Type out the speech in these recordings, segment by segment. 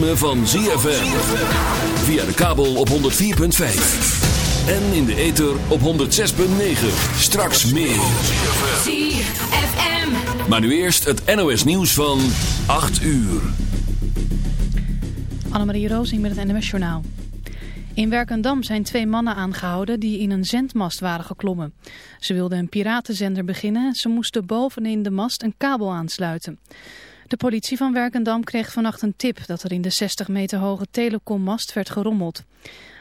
ritme van ZFM. Via de kabel op 104.5. En in de ether op 106.9. Straks meer. ZFM. Maar nu eerst het NOS nieuws van 8 uur. Annemarie Rozing met het NOS journaal. In Werkendam zijn twee mannen aangehouden die in een zendmast waren geklommen. Ze wilden een piratenzender beginnen en ze moesten bovenin de mast een kabel aansluiten. De politie van Werkendam kreeg vannacht een tip dat er in de 60 meter hoge telecommast werd gerommeld.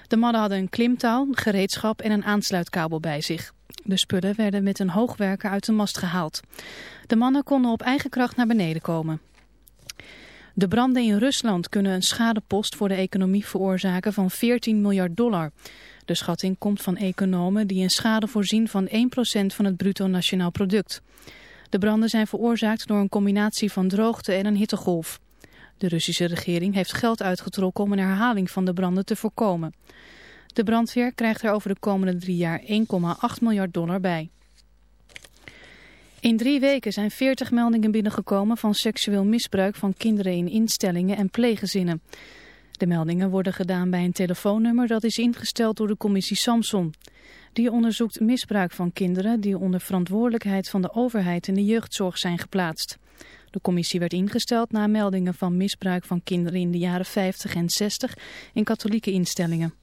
De mannen hadden een klimtouw, gereedschap en een aansluitkabel bij zich. De spullen werden met een hoogwerker uit de mast gehaald. De mannen konden op eigen kracht naar beneden komen. De branden in Rusland kunnen een schadepost voor de economie veroorzaken van 14 miljard dollar. De schatting komt van economen die een schade voorzien van 1% van het bruto nationaal product. De branden zijn veroorzaakt door een combinatie van droogte en een hittegolf. De Russische regering heeft geld uitgetrokken om een herhaling van de branden te voorkomen. De brandweer krijgt er over de komende drie jaar 1,8 miljard dollar bij. In drie weken zijn 40 meldingen binnengekomen van seksueel misbruik van kinderen in instellingen en pleeggezinnen. De meldingen worden gedaan bij een telefoonnummer dat is ingesteld door de commissie Samson. Die onderzoekt misbruik van kinderen die onder verantwoordelijkheid van de overheid in de jeugdzorg zijn geplaatst. De commissie werd ingesteld na meldingen van misbruik van kinderen in de jaren 50 en 60 in katholieke instellingen.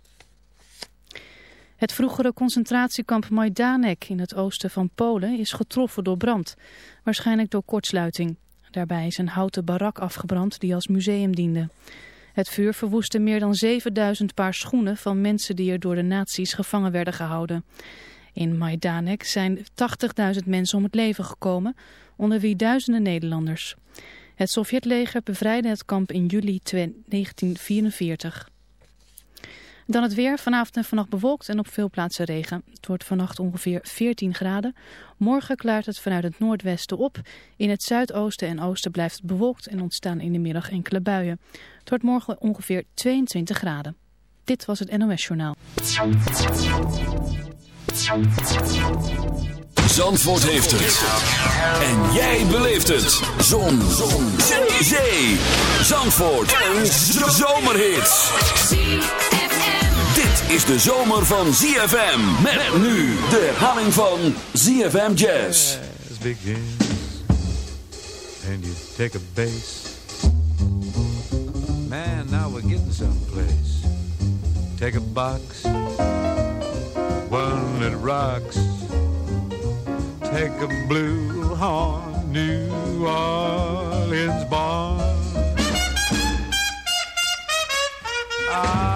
Het vroegere concentratiekamp Majdanek in het oosten van Polen is getroffen door brand, waarschijnlijk door kortsluiting. Daarbij is een houten barak afgebrand die als museum diende. Het vuur verwoestte meer dan 7000 paar schoenen van mensen die er door de nazi's gevangen werden gehouden. In Majdanek zijn 80.000 mensen om het leven gekomen, onder wie duizenden Nederlanders. Het Sovjetleger bevrijdde het kamp in juli 1944. Dan het weer. Vanavond en vannacht bewolkt en op veel plaatsen regen. Het wordt vannacht ongeveer 14 graden. Morgen klaart het vanuit het noordwesten op. In het zuidoosten en oosten blijft het bewolkt en ontstaan in de middag enkele buien. Het wordt morgen ongeveer 22 graden. Dit was het NOS Journaal. Zandvoort heeft het. En jij beleeft het. Zon. Zon. Zee. Zandvoort. Een zomerhit is de zomer van ZFM. Met nu de herhaling van ZFM Jazz. Jazz begins. And you take a bass. Man, now we're getting someplace. Take a box. One that rocks. Take a blue horn. New Orleans barn. Ah,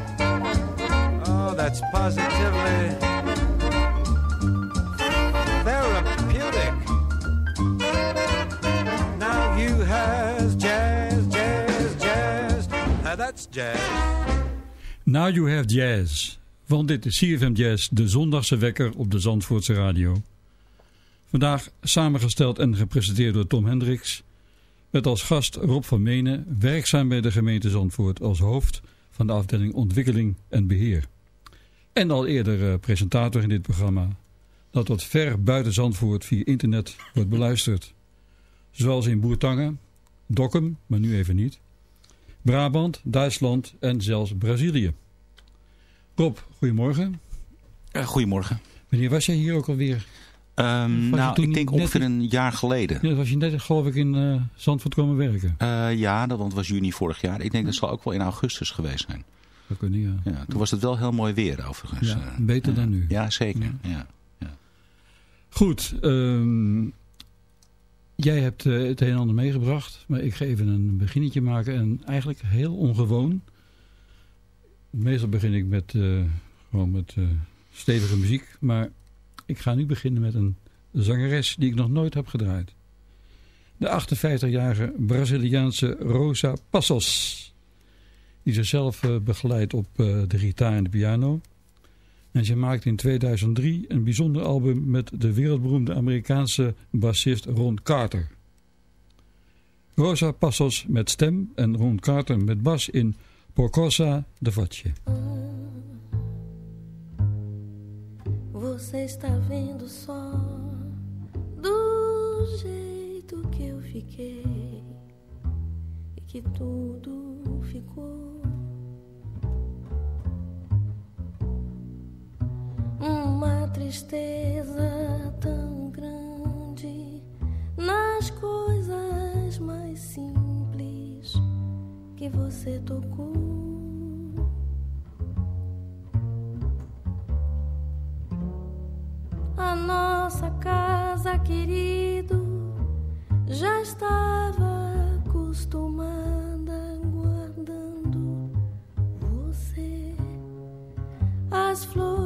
that's positively therapeutic. Now you has jazz, jazz, jazz. Now that's jazz. Now you have jazz. Want dit is CFM Jazz, de zondagse wekker op de Zandvoortse radio. Vandaag samengesteld en gepresenteerd door Tom Hendricks. Met als gast Rob van Menen, werkzaam bij de gemeente Zandvoort als hoofd van de afdeling Ontwikkeling en Beheer. En al eerder eh, presentator in dit programma, dat tot ver buiten Zandvoort via internet wordt beluisterd. Zoals in Boertangen, Dokkum, maar nu even niet, Brabant, Duitsland en zelfs Brazilië. Rob, goedemorgen. Uh, goedemorgen. Wanneer was jij hier ook alweer? Um, nou, ik denk ongeveer een jaar geleden. Ja, was je net geloof ik in uh, Zandvoort komen werken. Uh, ja, dat was juni vorig jaar. Ik denk dat zal ook wel in augustus geweest zijn. Kunnen, ja. ja. Toen was het wel heel mooi weer overigens. Ja, beter dan nu. Ja, zeker. Ja. ja. Goed, um, jij hebt uh, het een en ander meegebracht. Maar ik ga even een beginnetje maken. En eigenlijk heel ongewoon. Meestal begin ik met, gewoon met stevige muziek. Maar ik ga nu beginnen met een zangeres die ik nog nooit heb gedraaid. De 58-jarige Braziliaanse Rosa Passos. Die zichzelf uh, begeleidt op uh, de gitaar en de piano. En ze maakte in 2003 een bijzonder album met de wereldberoemde Amerikaanse bassist Ron Carter. Rosa Passos met stem en Ron Carter met bas in Porcosa de Voce. Você está vendo só do jeito que eu fiquei que tudo ficou uma tristeza tão grande nas coisas mais simples que você tocou. A nossa casa, querido, já estava acostumada guardando você. As flores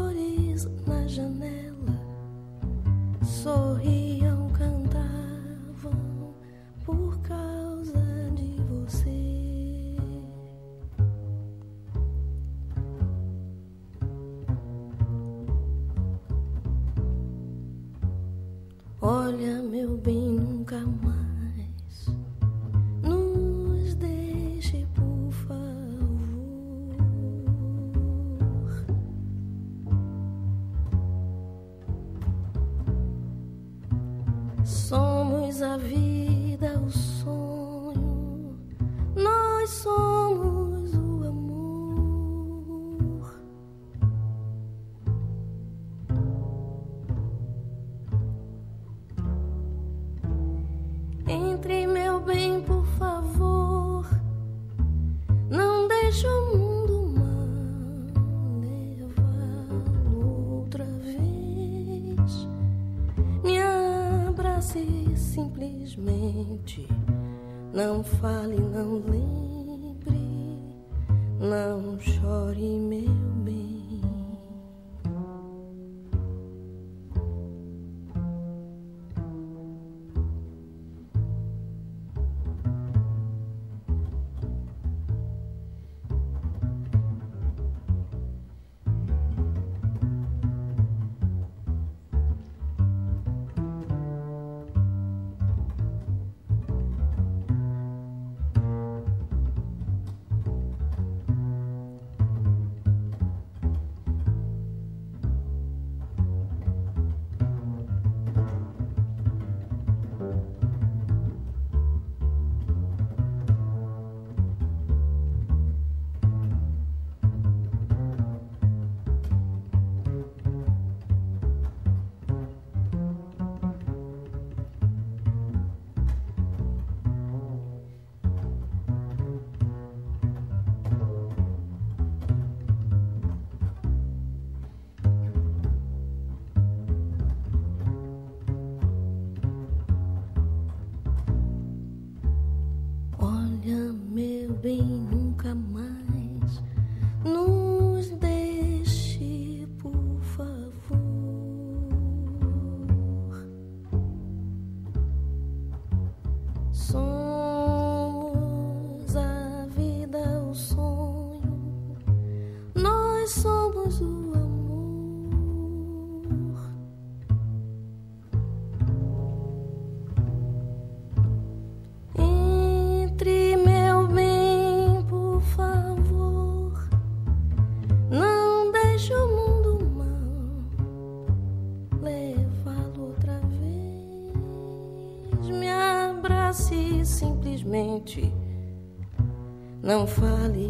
Não fale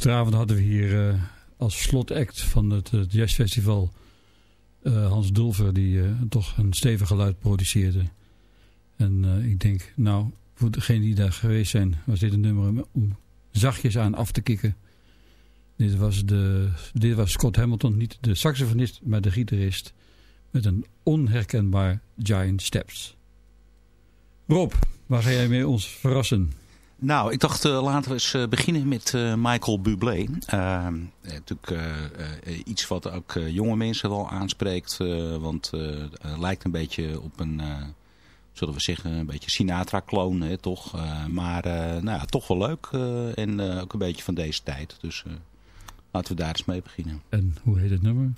Gisteravond hadden we hier uh, als slotact van het, het jazzfestival uh, Hans Dulver die uh, toch een stevig geluid produceerde. En ik denk, nou, voor degenen die daar geweest zijn, was dit een nummer om zachtjes aan af te kicken. Dit was, de, dit was Scott Hamilton, niet de saxofonist, maar de gitarist. Met een onherkenbaar Giant Steps. Rob, waar ga jij mee ons verrassen? Nou, ik dacht uh, laten we eens uh, beginnen met uh, Michael Bublé. natuurlijk iets wat ook jonge mensen wel aanspreekt. want het lijkt een beetje op een, zullen we zeggen, een beetje Sinatra-kloon, toch? maar nou ja, toch wel leuk en ook een beetje van deze tijd. Dus laten we daar eens mee beginnen. En hoe heet het nummer?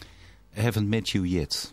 Haven't Met You Yet.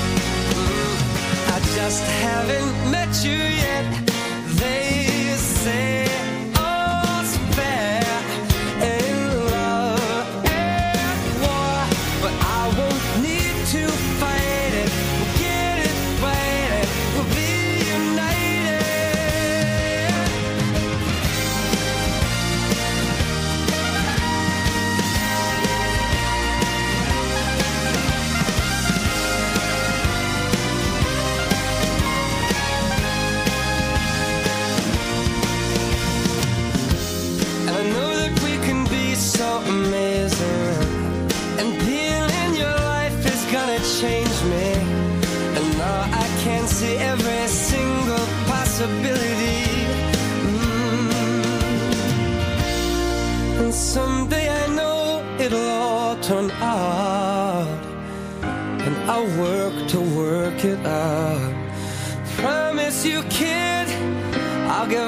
Just haven't met you yet. They it out. Promise you, kid, I'll give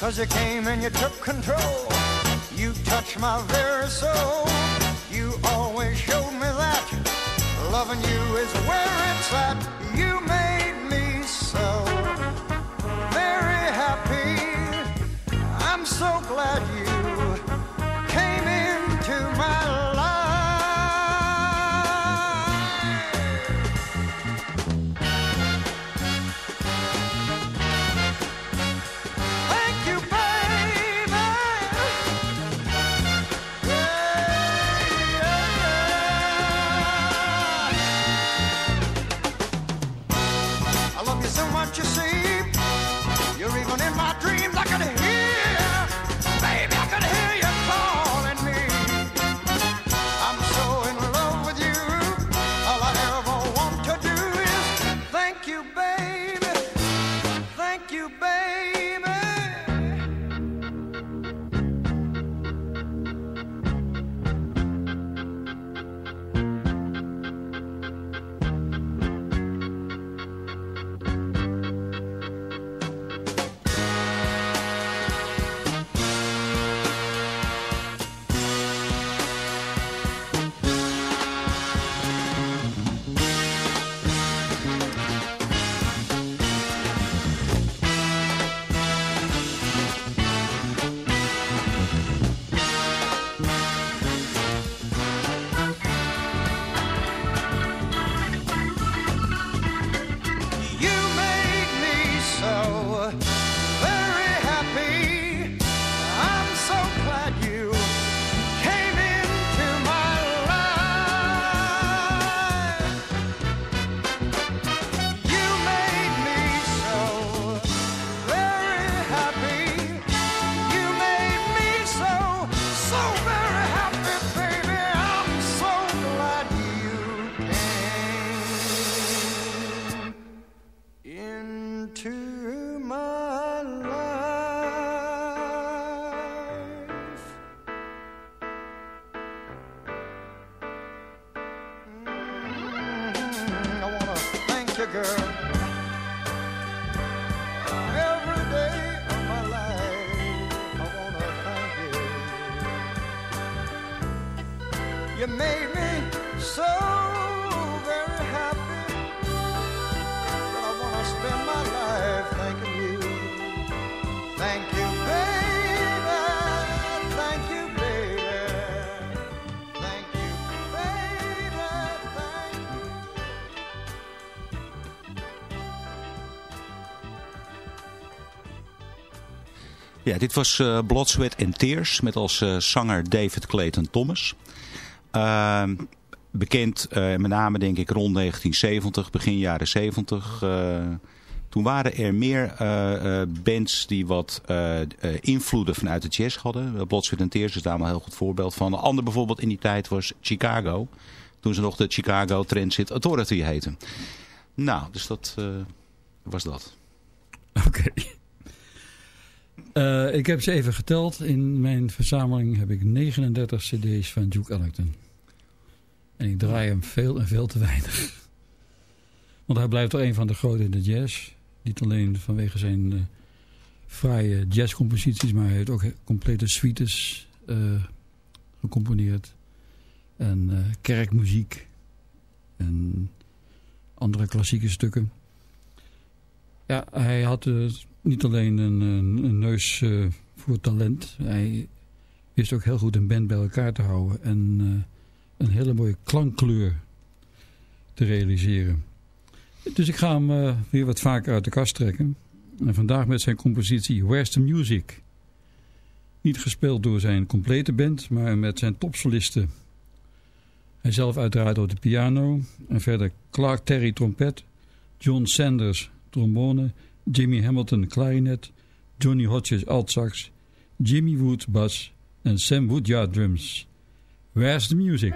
Cause you came and you took control. You touched my very soul. You always showed me that loving you is where it's at. You made me so very happy. I'm so glad girl. Ja, dit was eh Blood, Sweat and Tears met als eh, zanger David Clayton Thomas. Ehm, bekend eh, met name denk ik rond 1970, begin jaren 70. eh, toen waren er meer bands die wat invloeden vanuit de jazz hadden. Blood, Sweat and Tears is daar een heel goed voorbeeld van. Een ander bijvoorbeeld in die tijd was Chicago. Toen ze nog de Chicago Transit Authority heten. Nou, dus dat was dat. Oké. Eh, ik heb ze even geteld. In mijn verzameling heb ik 39 cd's van Duke Ellington. En ik draai hem veel en veel te weinig. Want hij blijft toch een van de grote in de jazz. Niet alleen vanwege zijn eh fraaie jazzcomposities, maar hij heeft ook complete suites eh, gecomponeerd. En kerkmuziek. En andere klassieke stukken. Ja, hij had niet alleen een, een, een neus eh, voor talent. Hij wist ook heel goed een band bij elkaar te houden en eh, een hele mooie klankkleur te realiseren. Dus ik ga hem uh, weer wat vaker uit de kast trekken. En vandaag met zijn compositie Where's the Music? Niet gespeeld door zijn complete band, maar met zijn topsolisten. Hij zelf uiteraard op de piano en verder Clark Terry trompet, John Sanders trombone, Jimmy Hamilton clarinet, Johnny Hodges altsax, Jimmy Wood bass en Sam Woodyard drums. Where's the music?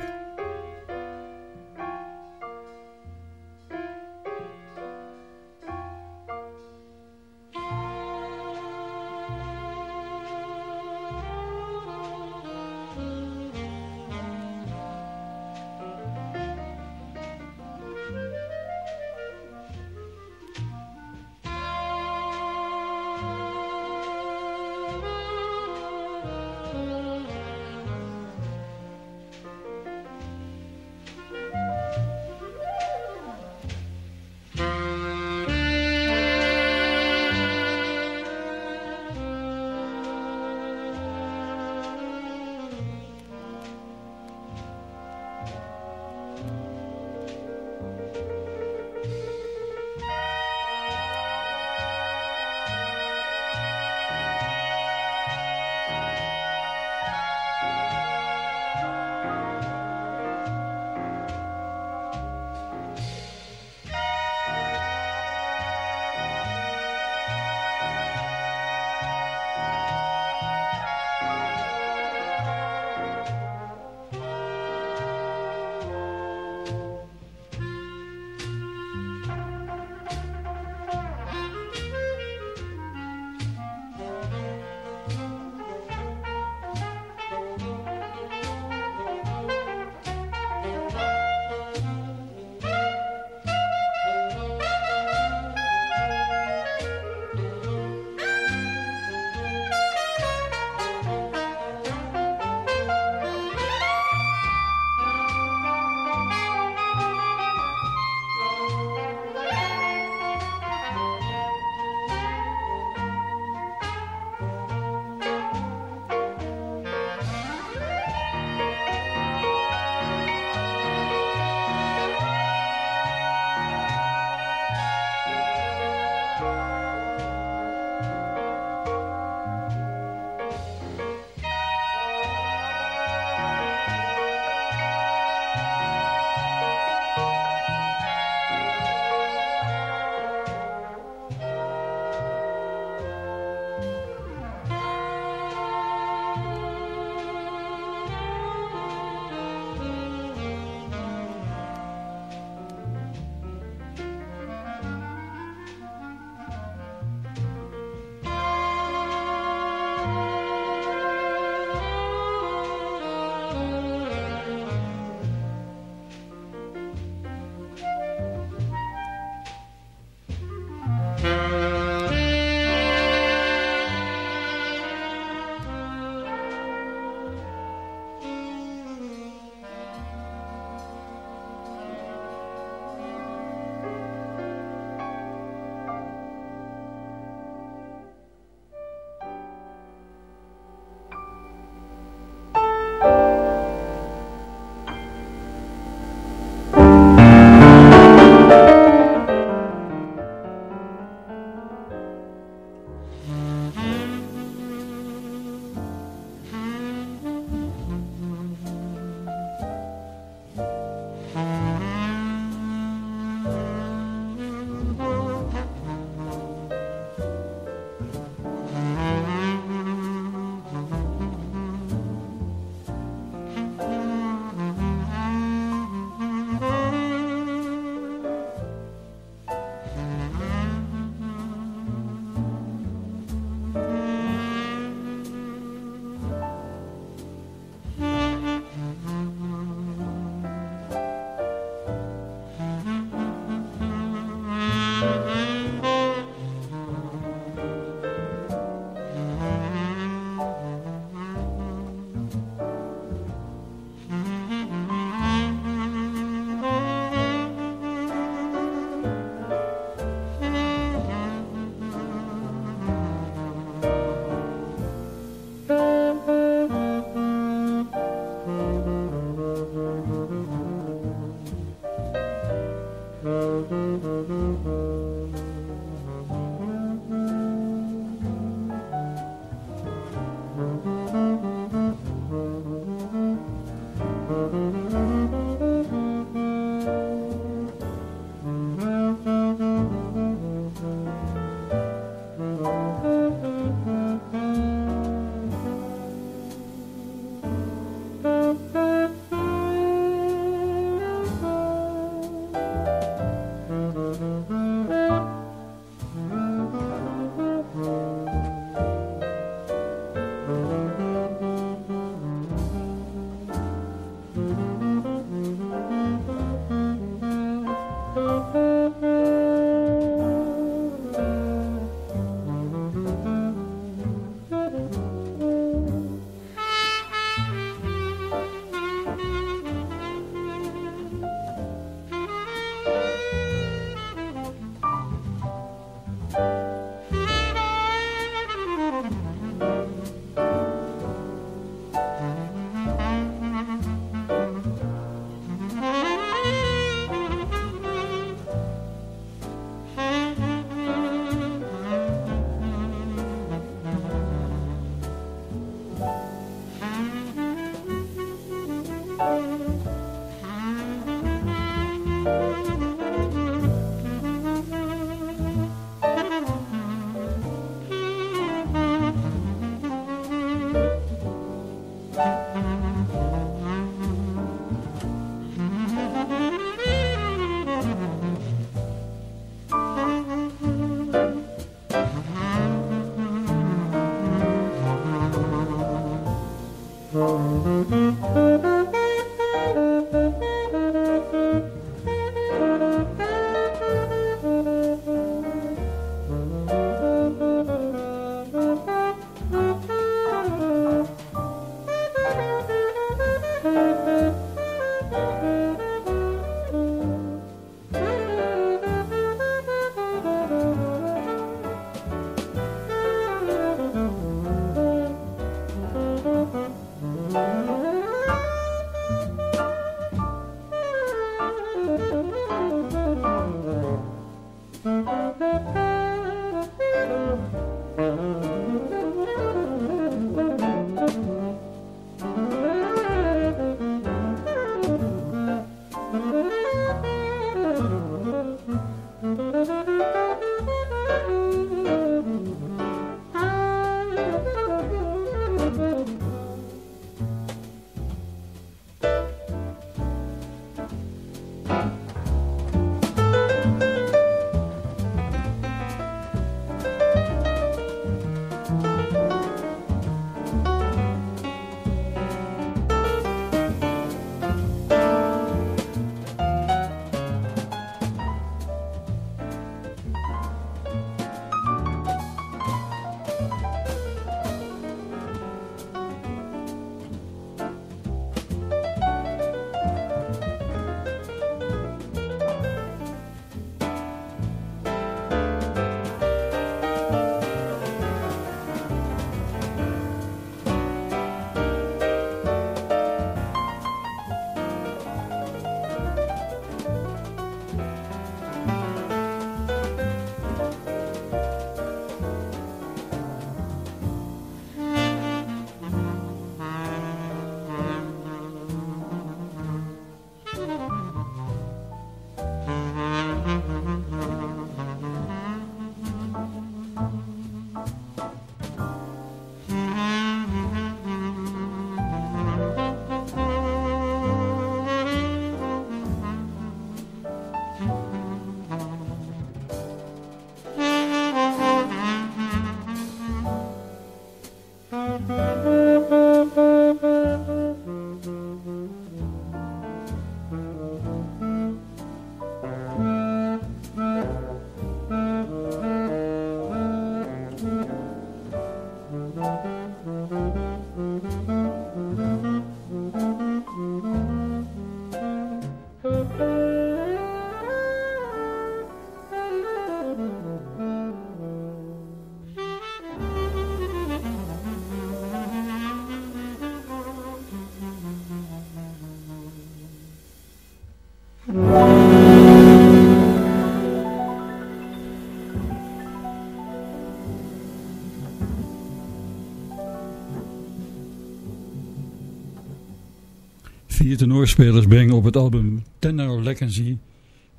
Tenorspelers brengen op het album Tenor Legacy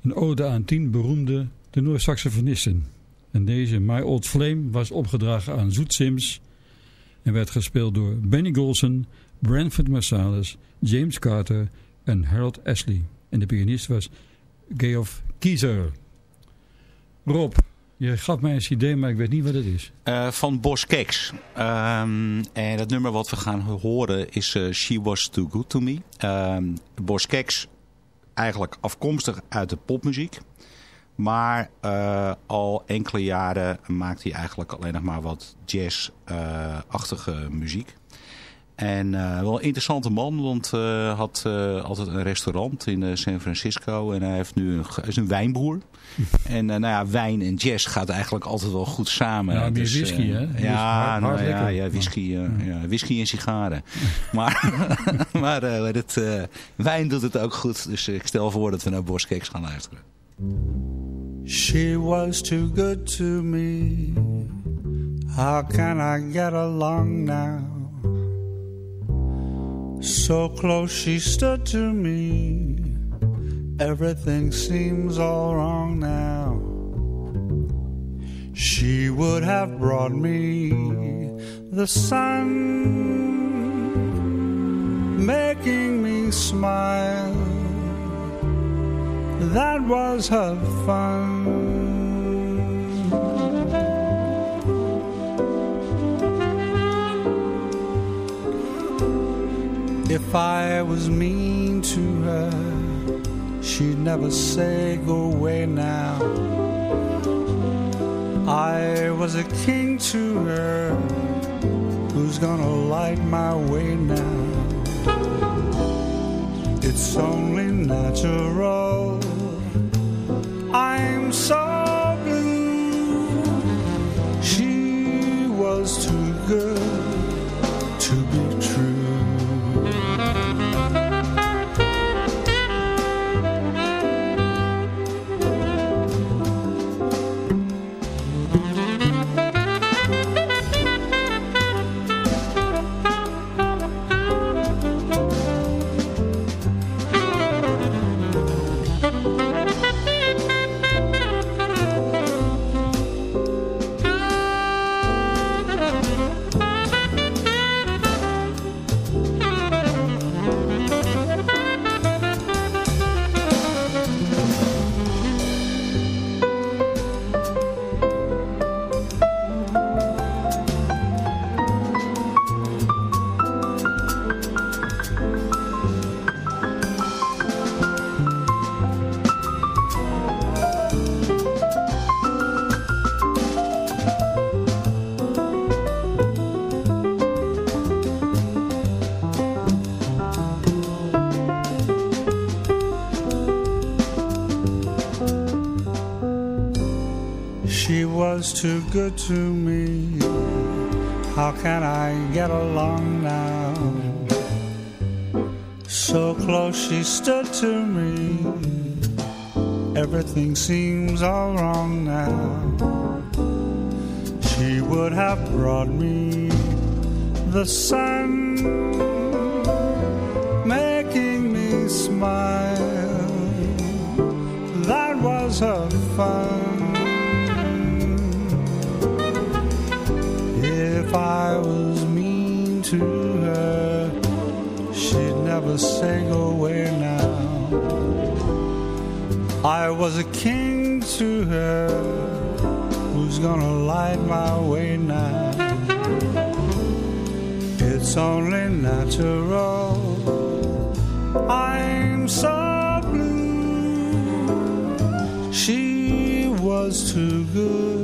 een ode aan tien beroemde tenorsaxofonisten. En deze My Old Flame was opgedragen aan Zoet Sims en werd gespeeld door Benny Golson, Branford Marsalis, James Carter en Harold Ashley. En de pianist was Geoff Kiezer. Rob, je gaf mij een cd, maar ik weet niet wat het is. Uh, van Boss Keks. Um, en het nummer wat we gaan horen is uh, She Was Too Good To Me. Um, Boss Keks, eigenlijk afkomstig uit de popmuziek. Maar uh, al enkele jaren maakt hij eigenlijk alleen nog maar wat jazz-achtige muziek. En uh, wel een interessante man, want hij uh, had uh, altijd een restaurant in San Francisco. En hij heeft nu een, is een wijnboer. en nou ja, wijn en jazz gaat eigenlijk altijd wel goed samen. Ja, meer dus, whisky hè? Ja, hard, nou, hard ja, ja, whisky, ja. whisky en sigaren. maar maar het, wijn doet het ook goed. Dus ik stel voor dat we naar Boskeks gaan luisteren. She was too good to me. How can I get along now? So close she stood to me. Everything seems all wrong now. She would have brought me the sun, making me smile. That was her fun. If I was mean to her, she'd never say, Go away now. I was a king to her, who's gonna light my way now? It's only natural. I'm so blue. She was too good too good to me. How can I get along now? So close she stood to me. Everything seems all wrong now. She would have brought me the sun, making me smile. That was her fun. I was mean to her, she'd never say go away now. I was a king to her, who's gonna light my way now? It's only natural. I'm so blue. She was too good.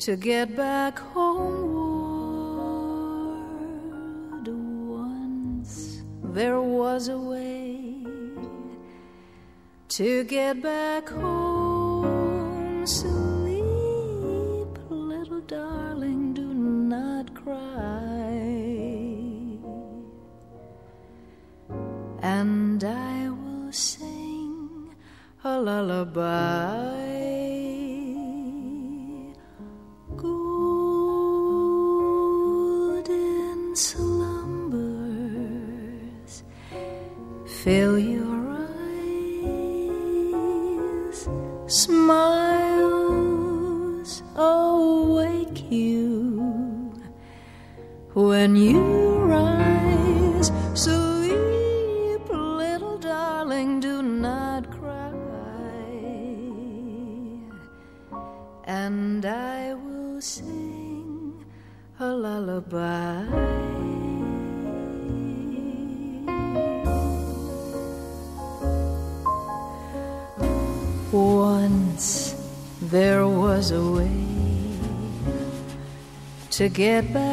To get back homeward. Once there was a way to get back home. Sleep, little darling, do not cry. And I will sing a lullaby. To get back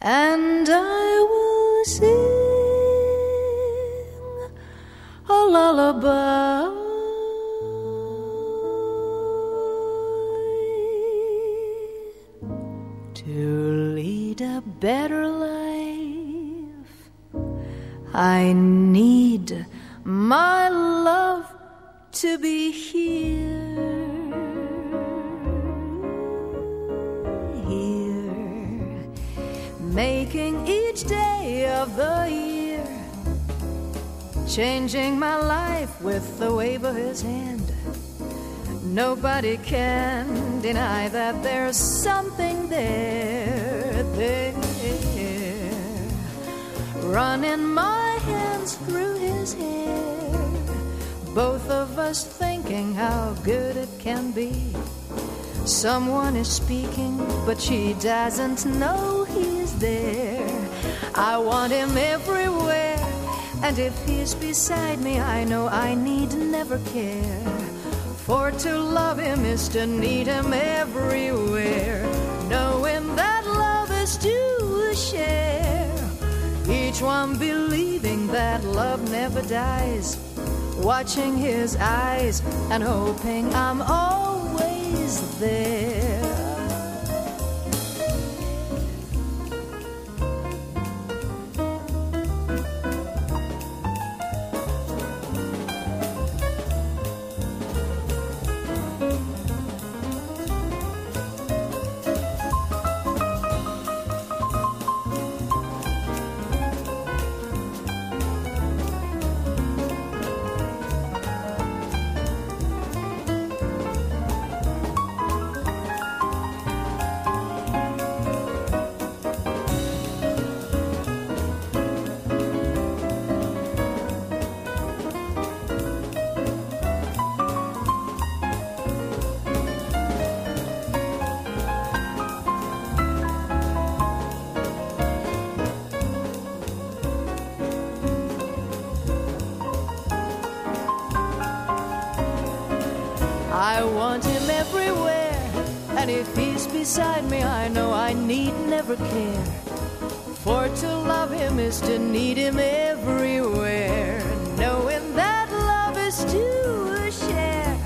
And I will sing a lullaby. Changing my life with the wave of his hand. Nobody can deny that there's something there, there. Running my hands through his hair, both of us thinking how good it can be. Someone is speaking, but she doesn't know he's there. I want him everywhere, and if he's beside me, I know I need never care. For to love him is to need him everywhere, knowing that love is to share. Each one believing that love never dies, watching his eyes and hoping I'm always there. Want him everywhere, and if he's beside me, I know I need never care. For to love him is to need him everywhere, knowing that love is to share.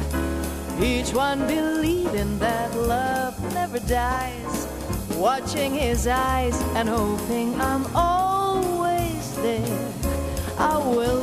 Each one believing that love never dies, watching his eyes and hoping I'm always there. I will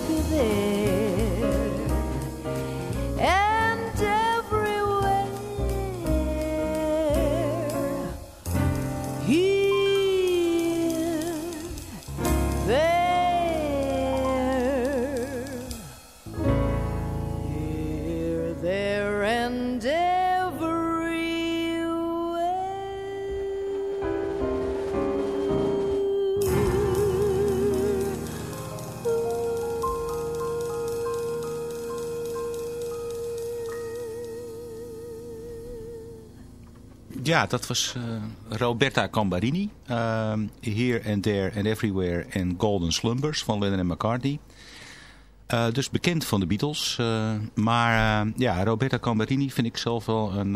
Ja, dat was uh, Roberta Cambarini. Uh, Here and There and Everywhere and Golden Slumbers van Lennon en McCartney. Uh, dus bekend van de Beatles. Maar ja, Roberta Cambarini vind ik zelf wel een,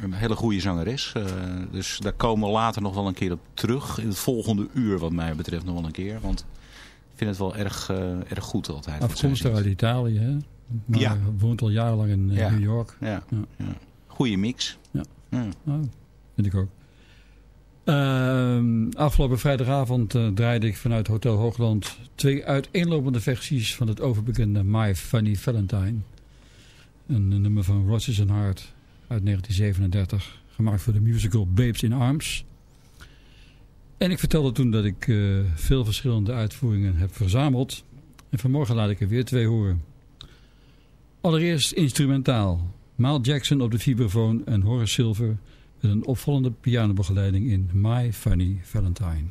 een hele goede zangeres. dus daar komen we later nog wel een keer op terug. In het volgende uur wat mij betreft nog wel een keer. Want ik vind het wel erg, erg goed altijd. Afkomstig uit Italië, hè? Maar ja. woont al jarenlang in ja. New York. Ja. ja. Goeie mix. Ja. Ja. Oh, vind ik ook. Uh, afgelopen vrijdagavond uh, draaide ik vanuit Hotel Hoogland twee uiteenlopende versies van het overbekende My Funny Valentine. Een, nummer van Rodgers and Hart uit 1937, gemaakt voor de musical Babes in Arms. En ik vertelde toen dat ik uh, veel verschillende uitvoeringen heb verzameld. En vanmorgen laat ik er weer twee horen. Allereerst instrumentaal. Mal Jackson op de vibrafoon en Horace Silver met een opvallende pianobegeleiding in My Funny Valentine.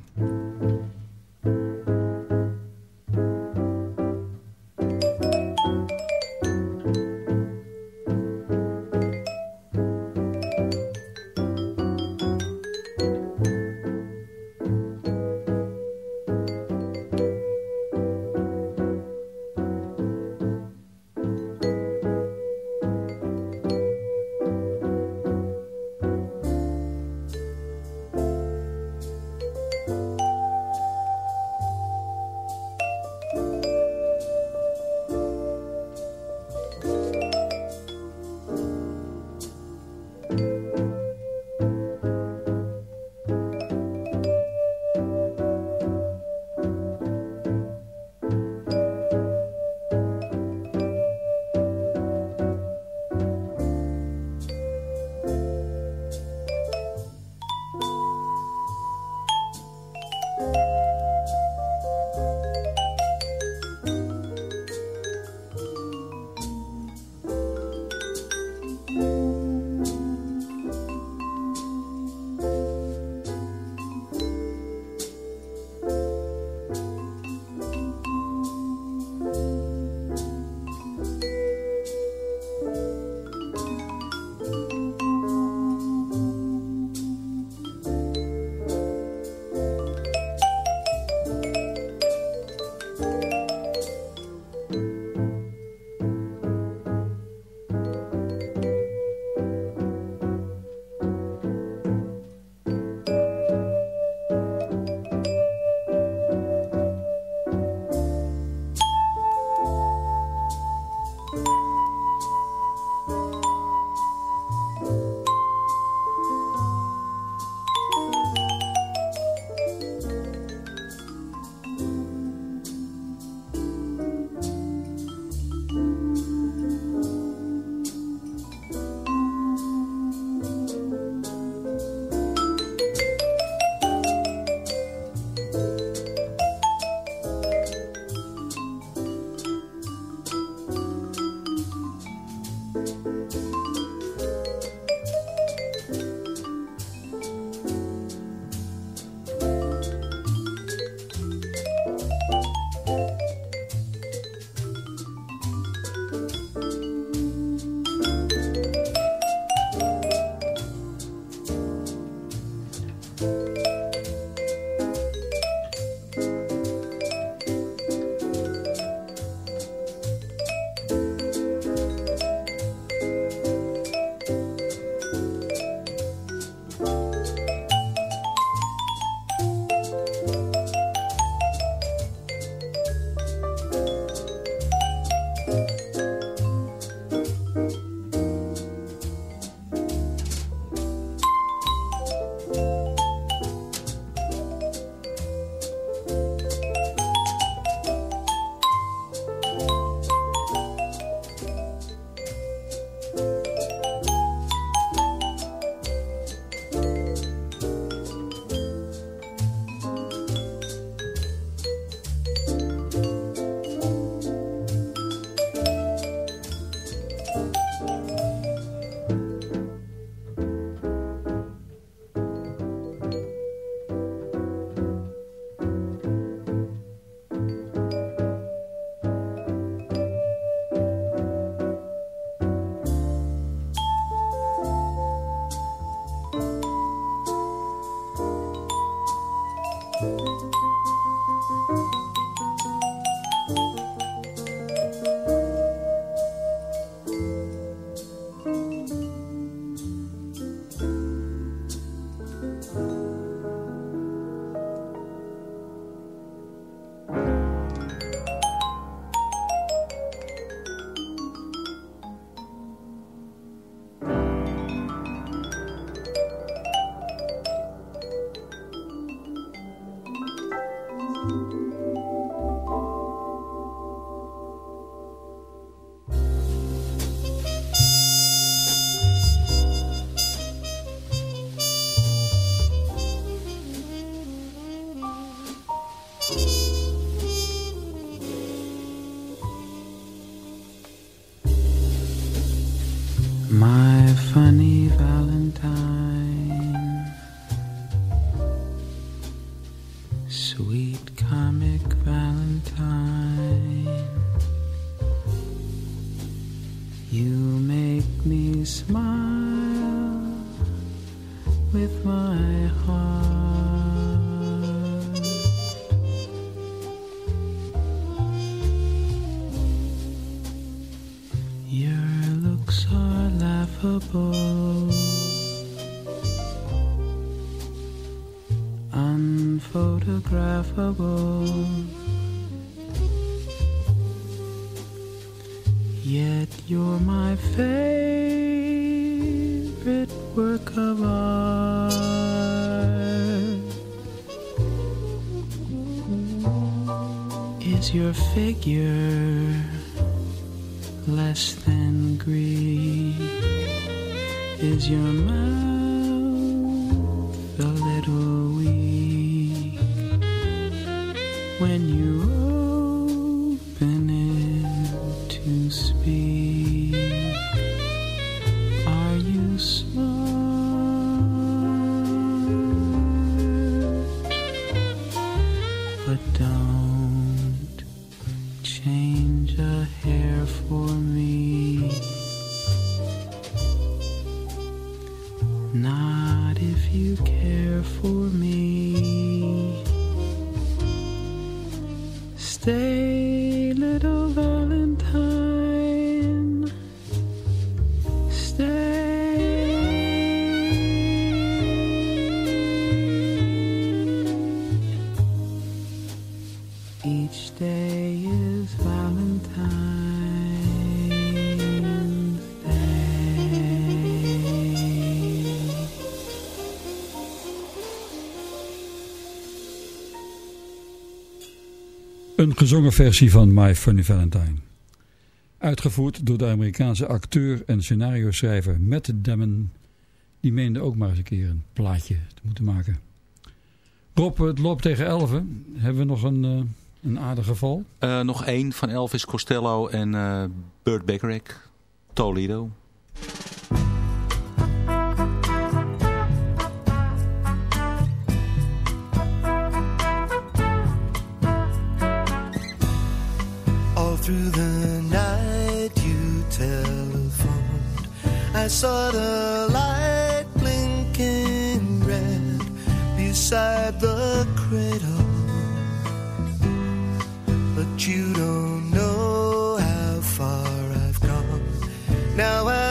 My heart. Een gezongen versie van My Funny Valentine. Uitgevoerd door de Amerikaanse acteur en scenario-schrijver Matt Damon. Die meende ook maar eens een keer een plaatje te moeten maken. Rob, het loopt tegen 11. Hebben we nog een, eh, een aardig geval? Eh, nog één van Elvis Costello en eh Burt Bacharach, Toledo. Saw the light blinking red beside the cradle. But you don't know how far I've come. Now I